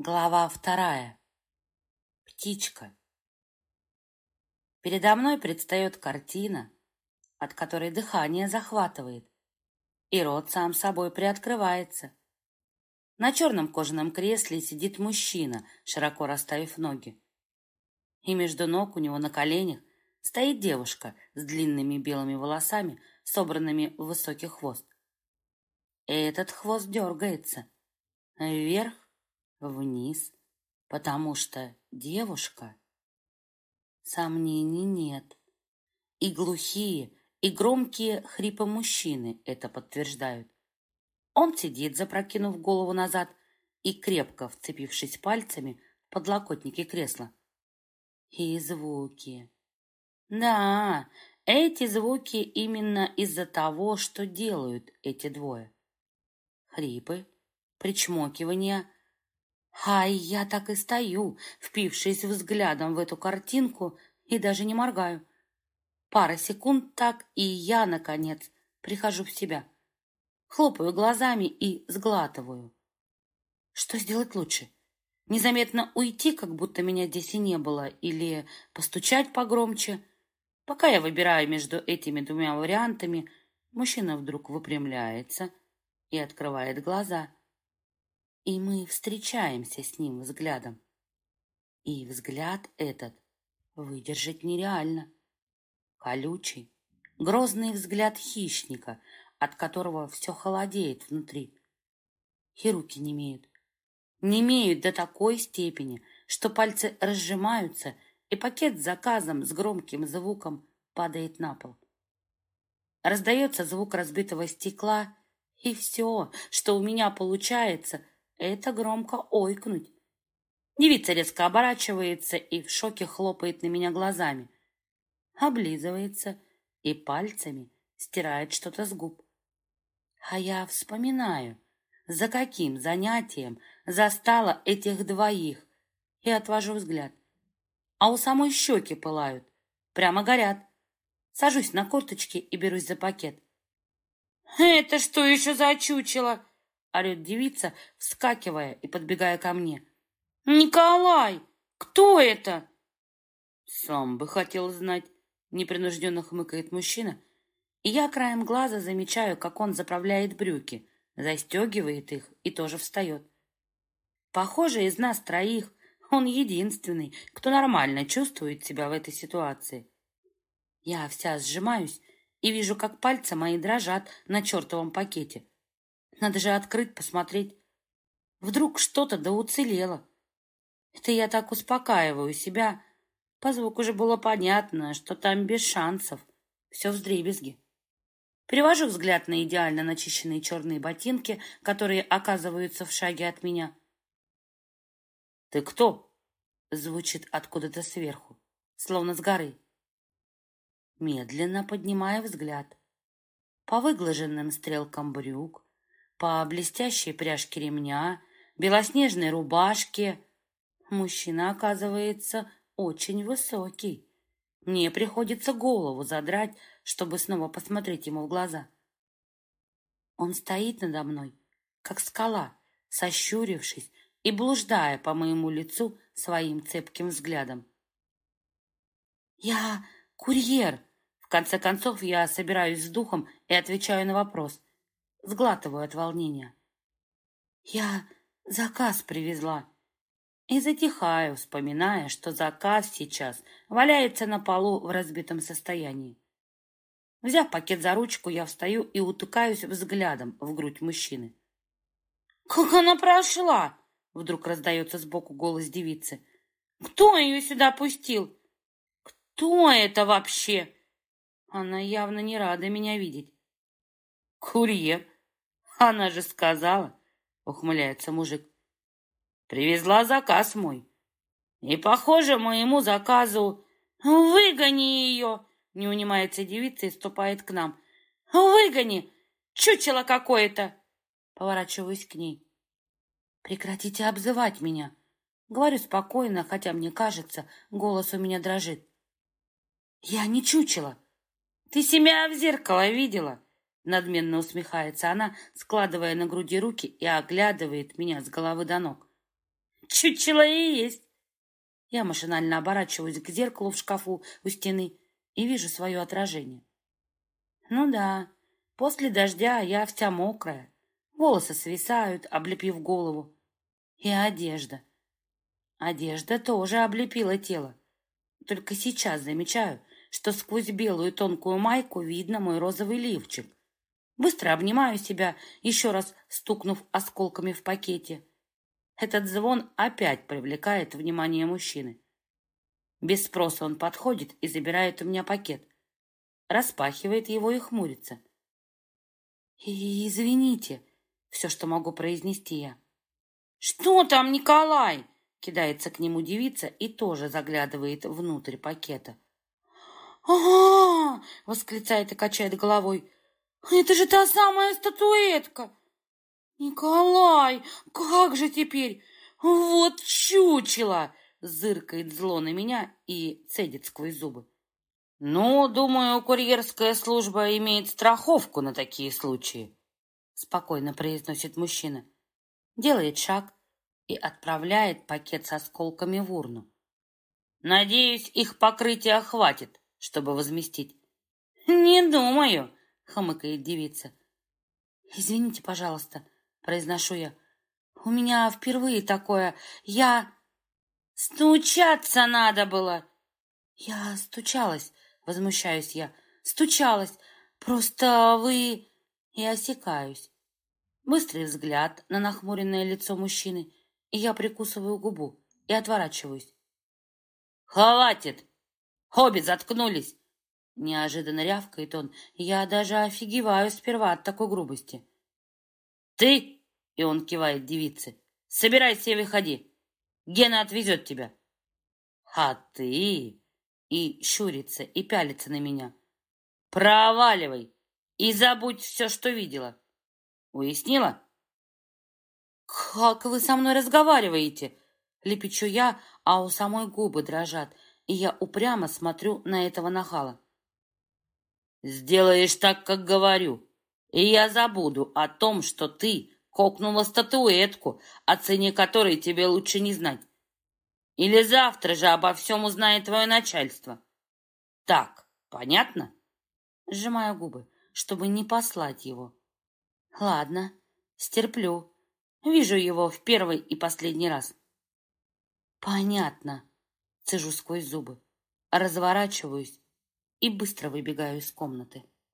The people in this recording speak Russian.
Глава вторая. Птичка. Передо мной предстает картина, от которой дыхание захватывает, и рот сам собой приоткрывается. На черном кожаном кресле сидит мужчина, широко расставив ноги. И между ног у него на коленях стоит девушка с длинными белыми волосами, собранными в высокий хвост. Этот хвост дергается вверх вниз, потому что девушка... Сомнений нет. И глухие, и громкие хрипы мужчины это подтверждают. Он сидит, запрокинув голову назад и крепко вцепившись пальцами в подлокотники кресла. И звуки. Да, эти звуки именно из-за того, что делают эти двое. Хрипы, причмокивания, Ай, я так и стою, впившись взглядом в эту картинку, и даже не моргаю. Пара секунд так, и я, наконец, прихожу в себя. Хлопаю глазами и сглатываю. Что сделать лучше? Незаметно уйти, как будто меня здесь и не было, или постучать погромче? Пока я выбираю между этими двумя вариантами, мужчина вдруг выпрямляется и открывает глаза — и мы встречаемся с ним взглядом. И взгляд этот выдержать нереально. Колючий, грозный взгляд хищника, от которого все холодеет внутри. И руки не имеют. Не имеют до такой степени, что пальцы разжимаются, и пакет с заказом с громким звуком падает на пол. Раздается звук разбитого стекла, и все, что у меня получается — это громко ойкнуть. Девица резко оборачивается и в шоке хлопает на меня глазами. Облизывается и пальцами стирает что-то с губ. А я вспоминаю, за каким занятием застала этих двоих, и отвожу взгляд. А у самой щеки пылают, прямо горят. Сажусь на корточки и берусь за пакет. «Это что еще за чучело?» Орет девица, вскакивая и подбегая ко мне. «Николай! Кто это?» «Сам бы хотел знать», — непринужденно хмыкает мужчина, и я краем глаза замечаю, как он заправляет брюки, застегивает их и тоже встает. Похоже, из нас троих он единственный, кто нормально чувствует себя в этой ситуации. Я вся сжимаюсь и вижу, как пальцы мои дрожат на чертовом пакете. Надо же открыть, посмотреть. Вдруг что-то да уцелело. Это я так успокаиваю себя. По звуку уже было понятно, что там без шансов. Все вздребезги. Перевожу взгляд на идеально начищенные черные ботинки, которые оказываются в шаге от меня. «Ты кто?» — звучит откуда-то сверху, словно с горы. Медленно поднимая взгляд. По выглаженным стрелкам брюк, по блестящей пряжке ремня, белоснежной рубашке. Мужчина, оказывается, очень высокий. Мне приходится голову задрать, чтобы снова посмотреть ему в глаза. Он стоит надо мной, как скала, сощурившись и блуждая по моему лицу своим цепким взглядом. «Я курьер!» В конце концов, я собираюсь с духом и отвечаю на вопрос. Сглатываю от волнения. Я заказ привезла. И затихаю, вспоминая, что заказ сейчас валяется на полу в разбитом состоянии. Взяв пакет за ручку, я встаю и утыкаюсь взглядом в грудь мужчины. «Как она прошла?» Вдруг раздается сбоку голос девицы. «Кто ее сюда пустил? Кто это вообще?» Она явно не рада меня видеть. «Курьер. Она же сказала», — ухмыляется мужик. «Привезла заказ мой. И, похоже, моему заказу... Выгони ее!» — не унимается девица и ступает к нам. «Выгони! Чучело какое-то!» Поворачиваюсь к ней. «Прекратите обзывать меня!» Говорю спокойно, хотя мне кажется, голос у меня дрожит. «Я не чучело!» «Ты себя в зеркало видела?» Надменно усмехается она, складывая на груди руки и оглядывает меня с головы до ног. Чучело и есть. Я машинально оборачиваюсь к зеркалу в шкафу у стены и вижу свое отражение. Ну да, после дождя я вся мокрая. Волосы свисают, облепив голову. И одежда. Одежда тоже облепила тело. Только сейчас замечаю, что сквозь белую тонкую майку видно мой розовый лифчик. Быстро обнимаю себя, еще раз стукнув осколками в пакете. Этот звон опять привлекает внимание мужчины. Без спроса он подходит и забирает у меня пакет. Распахивает его и хмурится. «Извините», — все, что могу произнести я. «Что там, Николай?» — кидается к нему девица и тоже заглядывает внутрь пакета. а, восклицает и качает головой. «Это же та самая статуэтка!» «Николай, как же теперь? Вот чучело!» Зыркает зло на меня и цедит сквозь зубы. «Ну, думаю, курьерская служба имеет страховку на такие случаи», спокойно произносит мужчина. Делает шаг и отправляет пакет с осколками в урну. «Надеюсь, их покрытия хватит, чтобы возместить». «Не думаю», — хмыкает девица. «Извините, пожалуйста», произношу я. У меня впервые такое. Я... Стучаться надо было. Я стучалась, возмущаюсь я. Стучалась. Просто вы... И осекаюсь. Быстрый взгляд на нахмуренное лицо мужчины, и я прикусываю губу и отворачиваюсь. «Хватит! Обе заткнулись!» Неожиданно рявкает он, я даже офигеваю сперва от такой грубости. «Ты и он кивает девице. «Собирайся и выходи. Гена отвезет тебя». «А ты...» И щурится, и пялится на меня. «Проваливай и забудь все, что видела. Уяснила?» «Как вы со мной разговариваете?» Лепечу я, а у самой губы дрожат, и я упрямо смотрю на этого нахала. «Сделаешь так, как говорю, и я забуду о том, что ты кокнула статуэтку, о цене которой тебе лучше не знать. Или завтра же обо всем узнает твое начальство. Так, понятно? Сжимаю губы, чтобы не послать его. Ладно, стерплю. Вижу его в первый и последний раз. Понятно. Цежу сквозь зубы, разворачиваюсь и быстро выбегаю из комнаты.